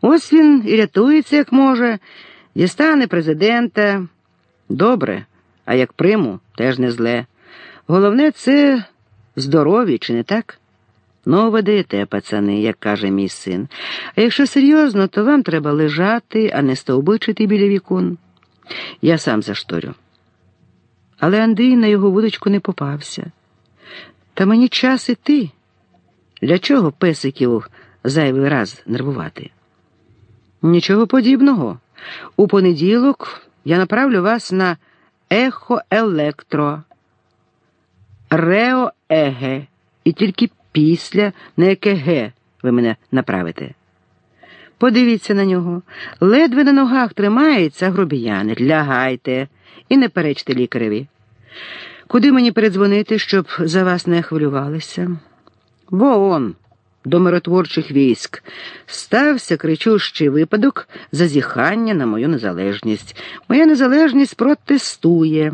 Ось він і рятується, як може, дістане президента. Добре, а як приму, теж не зле. Головне, це здорові, чи не так? Ну, ведете, пацани, як каже мій син. А якщо серйозно, то вам треба лежати, а не стовбичити біля вікон. Я сам зашторю. Але Андрій на його вудочку не попався. Та мені час іти. Для чого песиків зайвий раз нервувати? Нічого подібного. У понеділок я направлю вас на ехо електро, рео еге, і тільки після на ЕКГ ви мене направите. Подивіться на нього. Ледве на ногах тримається, грубіянить, лягайте і не перечте лікареві. Куди мені передзвонити, щоб за вас не хвилювалися? Он, до миротворчих військ, стався кричущий випадок зазіхання на мою незалежність. Моя незалежність протестує.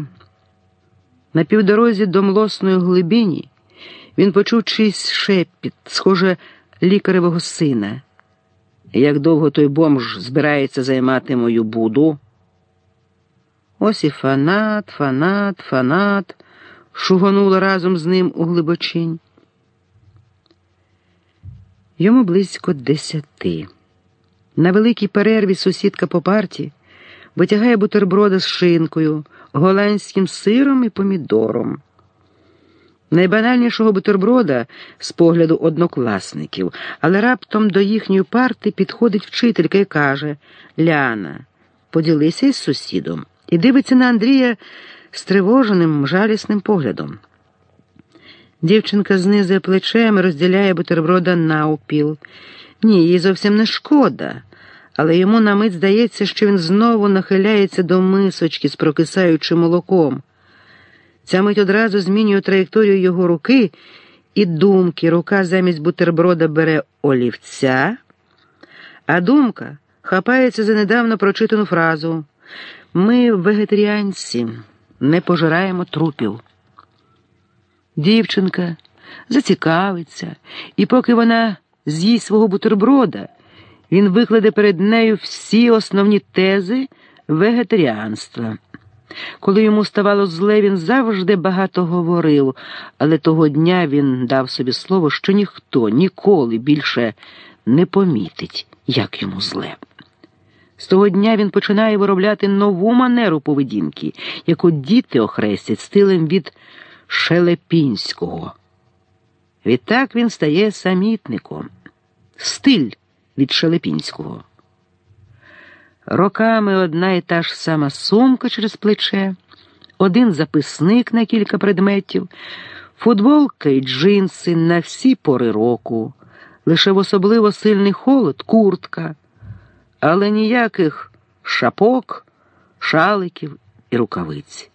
На півдорозі до млосної глибині він почув чийсь шепіт, схоже, лікаревого сина. Як довго той бомж збирається займати мою буду? Ось і фанат, фанат, фанат, шугонула разом з ним у глибочинь. Йому близько десяти. На великій перерві сусідка по парті витягає бутерброда з шинкою, голландським сиром і помідором. Найбанальнішого бутерброда з погляду однокласників, але раптом до їхньої парти підходить вчителька і каже Ляна, поділися із сусідом і дивиться на Андрія стривоженим, жалісним поглядом. Дівчинка знизує плечем і розділяє бутерброда навпіл. Ні, їй зовсім не шкода, але йому на мить здається, що він знову нахиляється до мисочки з прокисаючим молоком. Ця мить одразу змінює траєкторію його руки і думки. Рука замість бутерброда бере олівця, а думка хапається за недавно прочитану фразу Ми, вегетаріанці, не пожираємо трупів. Дівчинка зацікавиться, і поки вона з'їсть свого бутерброда, він викладе перед нею всі основні тези вегетаріанства. Коли йому ставало зле, він завжди багато говорив, але того дня він дав собі слово, що ніхто ніколи більше не помітить, як йому зле. З того дня він починає виробляти нову манеру поведінки, яку діти охрестять стилем від Шелепінського. Відтак він стає самітником, стиль від Шелепінського. Роками одна і та ж сама сумка через плече, один записник на кілька предметів, футболка і джинси на всі пори року, лише в особливо сильний холод, куртка, але ніяких шапок, шаликів і рукавиць,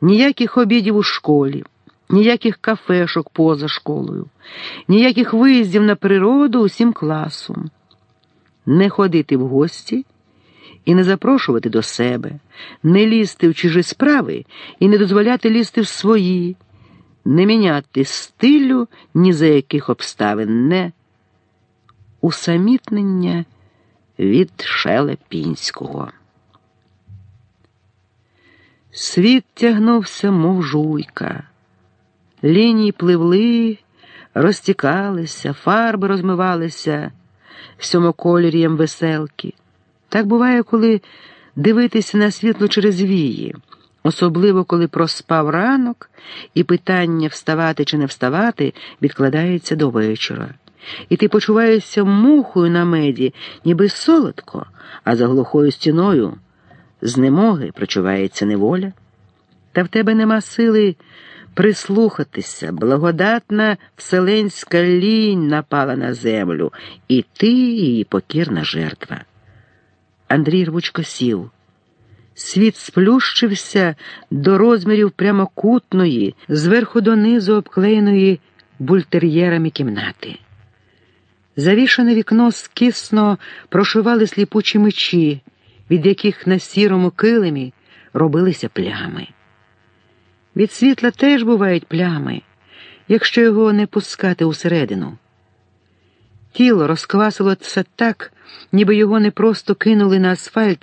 ніяких обідів у школі, ніяких кафешок поза школою, ніяких виїздів на природу усім класом, не ходити в гості і не запрошувати до себе, не лізти в чужі справи і не дозволяти лізти в свої, не міняти стилю ні за яких обставин, не усамітнення від Шелепінського. Світ тягнувся, мов жуйка, лінії пливли, розтікалися, фарби розмивалися сьомоколір'ям веселки. Так буває, коли дивитися на світло через вії, особливо коли проспав ранок, і питання вставати чи не вставати відкладається до вечора. І ти почуваєшся мухою на меді, ніби солодко, а за глухою стіною знемоги прочувається неволя. Та в тебе нема сили прислухатися, благодатна вселенська лінь напала на землю, і ти її покірна жертва. Андрій рвучко сів. Світ сплющився до розмірів прямокутної, зверху донизу обклеєної бультер'єрами кімнати. Завішане вікно скисно прошивали сліпучі мечі, від яких на сірому килимі робилися плями. Від світла теж бувають плями, якщо його не пускати усередину. Тіло розквасилося так, ніби його не просто кинули на асфальт,